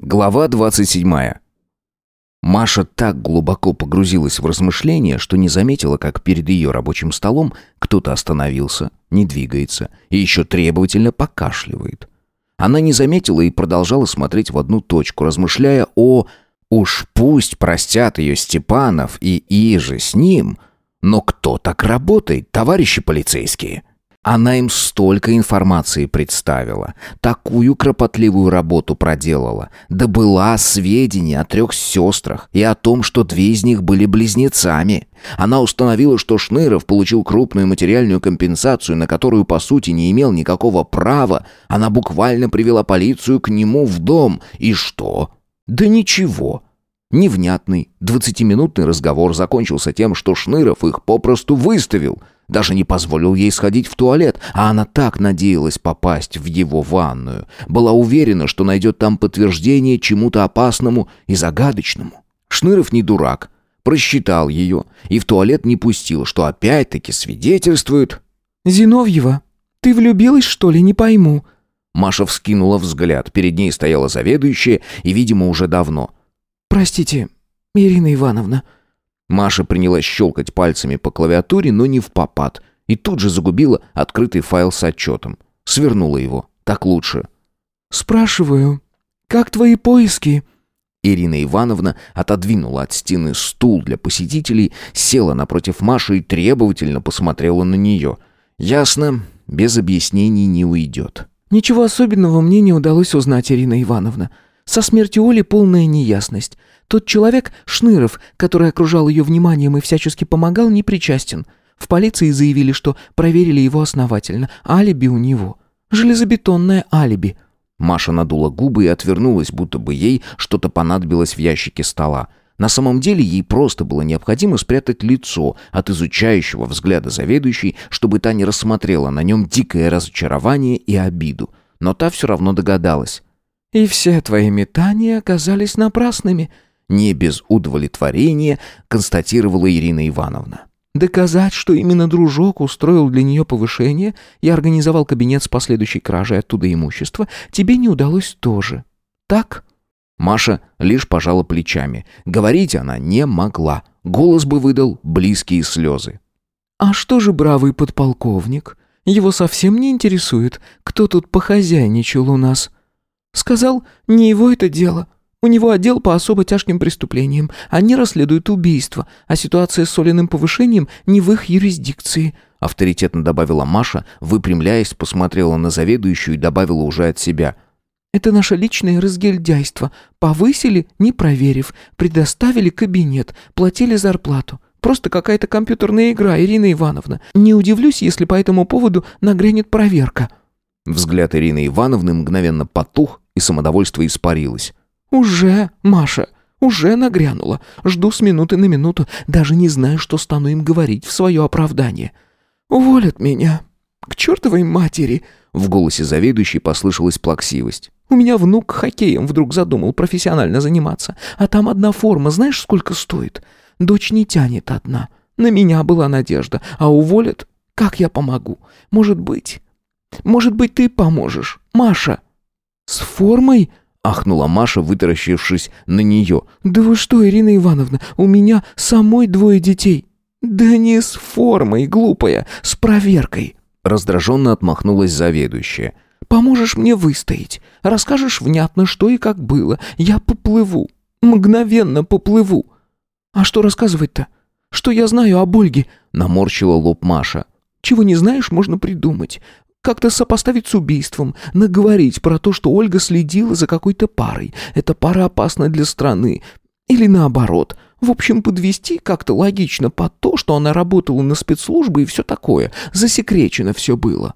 Глава 27. Маша так глубоко погрузилась в размышления, что не заметила, как перед ее рабочим столом кто-то остановился, не двигается и еще требовательно покашливает. Она не заметила и продолжала смотреть в одну точку, размышляя о «уж пусть простят ее Степанов и Иже с ним», но кто так работает, товарищи полицейские? Она им столько информации представила, такую кропотливую работу проделала, добыла сведения о трех сестрах и о том, что две из них были близнецами. Она установила, что Шныров получил крупную материальную компенсацию, на которую, по сути, не имел никакого права. Она буквально привела полицию к нему в дом. И что? Да ничего. Невнятный, двадцатиминутный разговор закончился тем, что Шныров их попросту выставил – даже не позволил ей сходить в туалет, а она так надеялась попасть в его ванную. Была уверена, что найдет там подтверждение чему-то опасному и загадочному. Шныров не дурак. Просчитал ее и в туалет не пустил, что опять-таки свидетельствует... «Зиновьева, ты влюбилась, что ли, не пойму?» Маша вскинула взгляд. Перед ней стояла заведующая, и, видимо, уже давно. «Простите, Ирина Ивановна», Маша принялась щелкать пальцами по клавиатуре, но не в попад, и тут же загубила открытый файл с отчетом. Свернула его. Так лучше. «Спрашиваю, как твои поиски?» Ирина Ивановна отодвинула от стены стул для посетителей, села напротив Маши и требовательно посмотрела на нее. «Ясно, без объяснений не уйдет». «Ничего особенного мне не удалось узнать, Ирина Ивановна. Со смертью Оли полная неясность. Тот человек, Шныров, который окружал ее вниманием и всячески помогал, не причастен. В полиции заявили, что проверили его основательно. Алиби у него. Железобетонное алиби. Маша надула губы и отвернулась, будто бы ей что-то понадобилось в ящике стола. На самом деле ей просто было необходимо спрятать лицо от изучающего взгляда заведующей, чтобы та не рассмотрела на нем дикое разочарование и обиду. Но та все равно догадалась. «И все твои метания оказались напрасными», не без удовлетворения констатировала Ирина Ивановна. Доказать, что именно дружок устроил для нее повышение и организовал кабинет с последующей кражей оттуда имущества, тебе не удалось тоже. Так? Маша лишь пожала плечами. Говорить она не могла. Голос бы выдал близкие слезы. «А что же бравый подполковник? Его совсем не интересует, кто тут похозяйничал у нас?» «Сказал, не его это дело. У него отдел по особо тяжким преступлениям. Они расследуют убийство, а ситуация с соленым повышением не в их юрисдикции», — авторитетно добавила Маша, выпрямляясь, посмотрела на заведующую и добавила уже от себя. «Это наше личное разгильдяйство. Повысили, не проверив, предоставили кабинет, платили зарплату. Просто какая-то компьютерная игра, Ирина Ивановна. Не удивлюсь, если по этому поводу нагрянет проверка». Взгляд Ирины Ивановны мгновенно потух, и самодовольство испарилось. «Уже, Маша, уже нагрянула. Жду с минуты на минуту, даже не знаю, что стану им говорить в свое оправдание. Уволят меня. К чертовой матери!» В голосе заведующей послышалась плаксивость. «У меня внук хоккеем вдруг задумал профессионально заниматься, а там одна форма, знаешь, сколько стоит? Дочь не тянет одна. На меня была надежда, а уволят? Как я помогу? Может быть... Может быть, ты поможешь, Маша?» «С формой?» Ахнула Маша, вытаращившись на нее. «Да вы что, Ирина Ивановна, у меня самой двое детей». «Да не с формой, глупая, с проверкой». Раздраженно отмахнулась заведующая. «Поможешь мне выстоять, расскажешь внятно, что и как было. Я поплыву, мгновенно поплыву». «А что рассказывать-то? Что я знаю об Ольге?» Наморщила лоб Маша. «Чего не знаешь, можно придумать как-то сопоставить с убийством, наговорить про то, что Ольга следила за какой-то парой. Эта пара опасна для страны. Или наоборот. В общем, подвести как-то логично под то, что она работала на спецслужбы и все такое. Засекречено все было.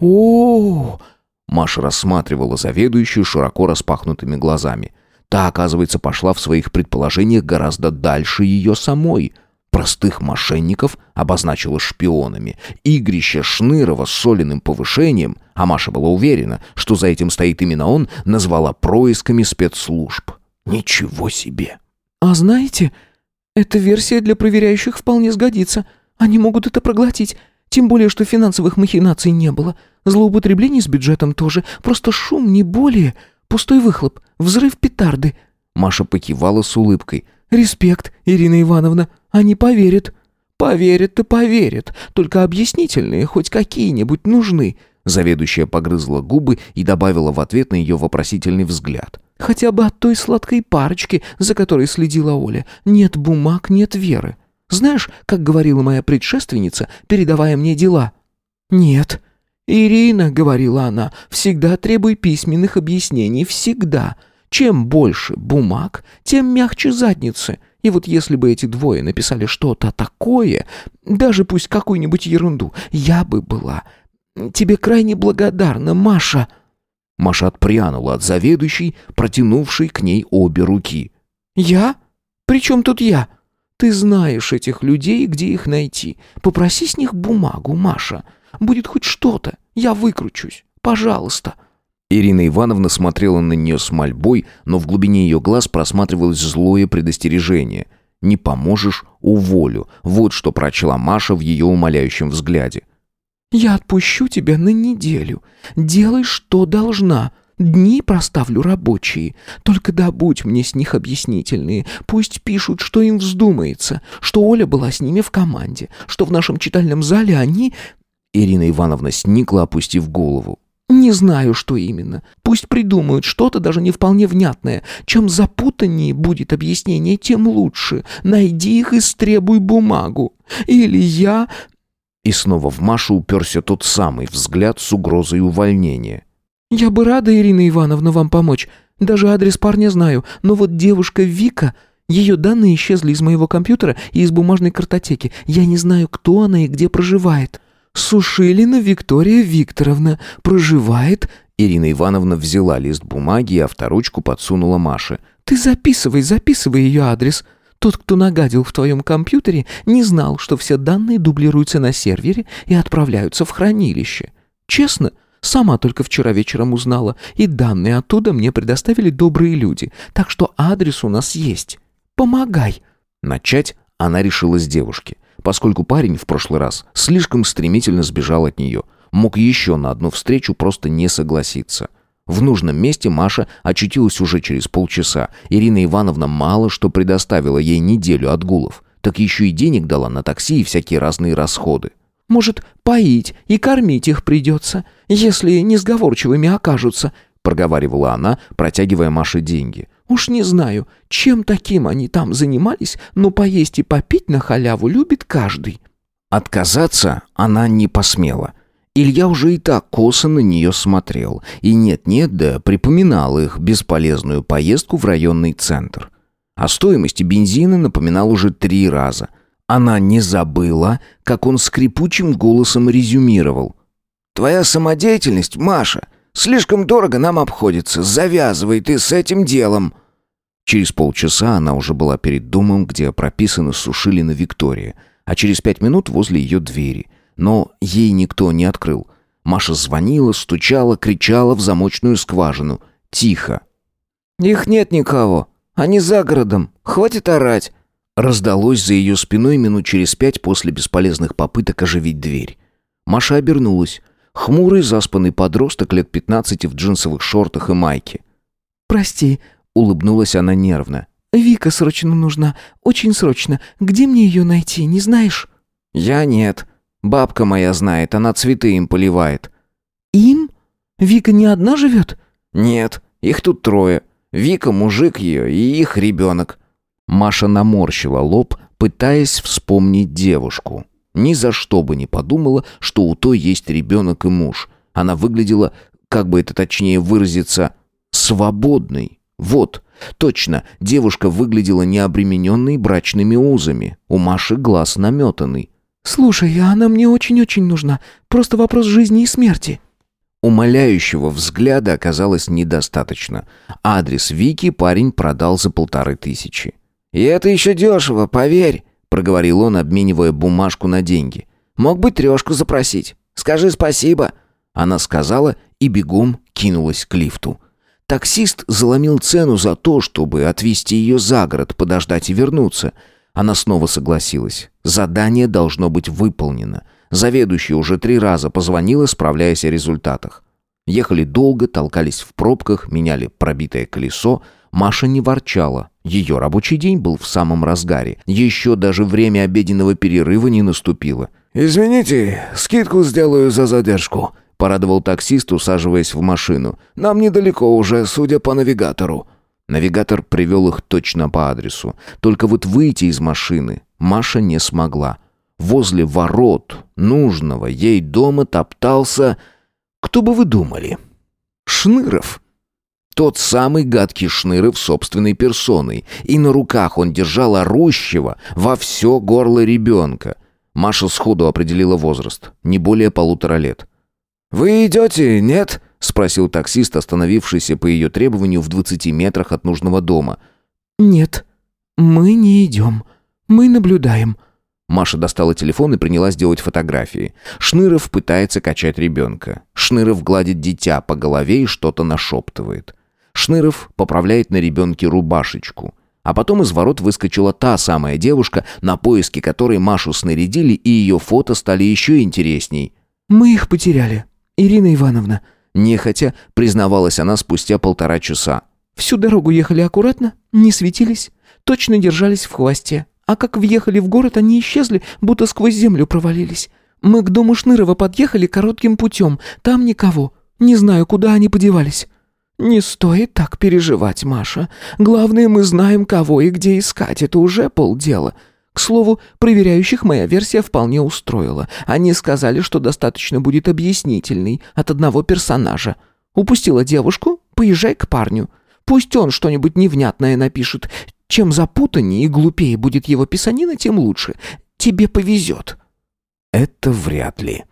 о, -о, Маша рассматривала заведующую широко распахнутыми глазами. Та, оказывается, пошла в своих предположениях гораздо дальше ее самой — простых мошенников обозначила шпионами. Игрище Шнырова с соленым повышением, а Маша была уверена, что за этим стоит именно он, назвала происками спецслужб. Ничего себе! «А знаете, эта версия для проверяющих вполне сгодится. Они могут это проглотить. Тем более, что финансовых махинаций не было. Злоупотреблений с бюджетом тоже. Просто шум, не более. Пустой выхлоп, взрыв петарды». Маша покивала с улыбкой. «Респект, Ирина Ивановна, они поверят». «Поверят-то поверят, только объяснительные хоть какие-нибудь нужны». Заведующая погрызла губы и добавила в ответ на ее вопросительный взгляд. «Хотя бы от той сладкой парочки, за которой следила Оля. Нет бумаг, нет веры. Знаешь, как говорила моя предшественница, передавая мне дела?» «Нет». «Ирина», — говорила она, — «всегда требуй письменных объяснений, всегда. Чем больше бумаг, тем мягче задницы. И вот если бы эти двое написали что-то такое, даже пусть какую-нибудь ерунду, я бы была тебе крайне благодарна, Маша». Маша отпрянула от заведующей, протянувшей к ней обе руки. «Я? При чем тут я? Ты знаешь этих людей, где их найти. Попроси с них бумагу, Маша. Будет хоть что-то. Я выкручусь. Пожалуйста». Ирина Ивановна смотрела на нее с мольбой, но в глубине ее глаз просматривалось злое предостережение. «Не поможешь — уволю». Вот что прочла Маша в ее умоляющем взгляде. «Я отпущу тебя на неделю. Делай, что должна. Дни проставлю рабочие. Только добудь мне с них объяснительные. Пусть пишут, что им вздумается, что Оля была с ними в команде, что в нашем читальном зале они...» Ирина Ивановна сникла, опустив голову. «Не знаю, что именно. Пусть придумают что-то даже не вполне внятное. Чем запутаннее будет объяснение, тем лучше. Найди их и стребуй бумагу. Или я...» И снова в Машу уперся тот самый взгляд с угрозой увольнения. «Я бы рада, Ирина Ивановна, вам помочь. Даже адрес парня знаю. Но вот девушка Вика...» Ее данные исчезли из моего компьютера и из бумажной картотеки. Я не знаю, кто она и где проживает. Сушилина Виктория Викторовна проживает...» Ирина Ивановна взяла лист бумаги и авторучку подсунула Маше. «Ты записывай, записывай ее адрес. Тот, кто нагадил в твоем компьютере, не знал, что все данные дублируются на сервере и отправляются в хранилище. Честно, сама только вчера вечером узнала, и данные оттуда мне предоставили добрые люди, так что адрес у нас есть. Помогай». Начать она решила с девушки поскольку парень в прошлый раз слишком стремительно сбежал от нее. Мог еще на одну встречу просто не согласиться. В нужном месте Маша очутилась уже через полчаса. Ирина Ивановна мало что предоставила ей неделю отгулов, так еще и денег дала на такси и всякие разные расходы. «Может, поить и кормить их придется, если несговорчивыми окажутся», проговаривала она, протягивая Маше деньги. Уж не знаю, чем таким они там занимались, но поесть и попить на халяву любит каждый. Отказаться она не посмела. Илья уже и так косо на нее смотрел, и нет-нет, да припоминал их бесполезную поездку в районный центр. О стоимости бензина напоминал уже три раза. Она не забыла, как он скрипучим голосом резюмировал. «Твоя самодеятельность, Маша, Слишком дорого нам обходится. Завязывай ты с этим делом». Через полчаса она уже была перед домом, где прописана Сушилина Виктория, а через пять минут возле ее двери. Но ей никто не открыл. Маша звонила, стучала, кричала в замочную скважину. Тихо. «Их нет никого. Они за городом. Хватит орать». Раздалось за ее спиной минут через пять после бесполезных попыток оживить дверь. Маша обернулась. Хмурый, заспанный подросток лет пятнадцати в джинсовых шортах и майке. «Прости», — улыбнулась она нервно. «Вика срочно нужна. Очень срочно. Где мне ее найти, не знаешь?» «Я нет. Бабка моя знает, она цветы им поливает». «Им? Вика не одна живет?» «Нет, их тут трое. Вика, мужик ее и их ребенок». Маша наморщила лоб, пытаясь вспомнить девушку. Ни за что бы не подумала, что у той есть ребенок и муж. Она выглядела, как бы это точнее выразиться, свободной. Вот, точно, девушка выглядела необремененной брачными узами. У Маши глаз наметанный. «Слушай, она мне очень-очень нужна. Просто вопрос жизни и смерти». Умоляющего взгляда оказалось недостаточно. Адрес Вики парень продал за полторы тысячи. «И это еще дешево, поверь», проговорил он, обменивая бумажку на деньги. «Мог бы трешку запросить. Скажи спасибо». Она сказала и бегом кинулась к лифту. Таксист заломил цену за то, чтобы отвезти ее за город, подождать и вернуться. Она снова согласилась. Задание должно быть выполнено. Заведующая уже три раза позвонила, справляясь о результатах. Ехали долго, толкались в пробках, меняли пробитое колесо. Маша не ворчала. Ее рабочий день был в самом разгаре. Еще даже время обеденного перерыва не наступило. «Извините, скидку сделаю за задержку», — порадовал таксист, усаживаясь в машину. «Нам недалеко уже, судя по навигатору». Навигатор привел их точно по адресу. Только вот выйти из машины Маша не смогла. Возле ворот нужного ей дома топтался... Кто бы вы думали? Шныров. Тот самый гадкий Шныров собственной персоной. И на руках он держал орущего во все горло ребенка. Маша сходу определила возраст. Не более полутора лет. «Вы идете, нет?» — спросил таксист, остановившийся по ее требованию в двадцати метрах от нужного дома. «Нет, мы не идем. Мы наблюдаем». Маша достала телефон и принялась делать фотографии. Шныров пытается качать ребенка. Шныров гладит дитя по голове и что-то нашептывает. Шныров поправляет на ребенке рубашечку. А потом из ворот выскочила та самая девушка, на поиски которой Машу снарядили, и ее фото стали еще интересней. «Мы их потеряли, Ирина Ивановна», — нехотя признавалась она спустя полтора часа. «Всю дорогу ехали аккуратно, не светились, точно держались в хвосте. А как въехали в город, они исчезли, будто сквозь землю провалились. Мы к дому Шнырова подъехали коротким путем, там никого. Не знаю, куда они подевались». «Не стоит так переживать, Маша. Главное, мы знаем, кого и где искать. Это уже полдела. К слову, проверяющих моя версия вполне устроила. Они сказали, что достаточно будет объяснительной от одного персонажа. Упустила девушку? Поезжай к парню. Пусть он что-нибудь невнятное напишет. Чем запутаннее и глупее будет его писанина, тем лучше. Тебе повезет». «Это вряд ли».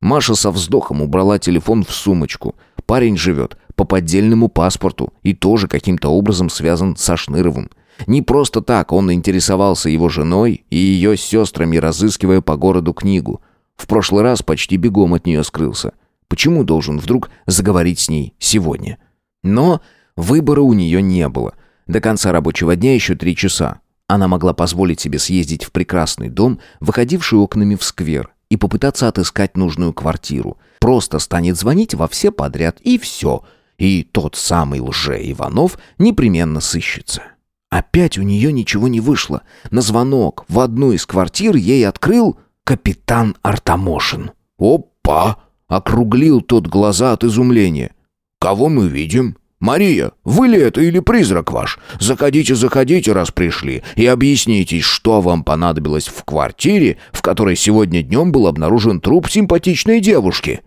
Маша со вздохом убрала телефон в сумочку. Парень живет по поддельному паспорту и тоже каким-то образом связан со Шныровым. Не просто так он интересовался его женой и ее сестрами, разыскивая по городу книгу. В прошлый раз почти бегом от нее скрылся. Почему должен вдруг заговорить с ней сегодня? Но выбора у нее не было. До конца рабочего дня еще три часа. Она могла позволить себе съездить в прекрасный дом, выходивший окнами в сквер, и попытаться отыскать нужную квартиру. Просто станет звонить во все подряд, и все – и тот самый лже-Иванов непременно сыщется. Опять у нее ничего не вышло. На звонок в одну из квартир ей открыл капитан Артамошин. «Опа!» — округлил тот глаза от изумления. «Кого мы видим?» «Мария, вы ли это или призрак ваш? Заходите, заходите, раз пришли, и объяснитесь, что вам понадобилось в квартире, в которой сегодня днем был обнаружен труп симпатичной девушки».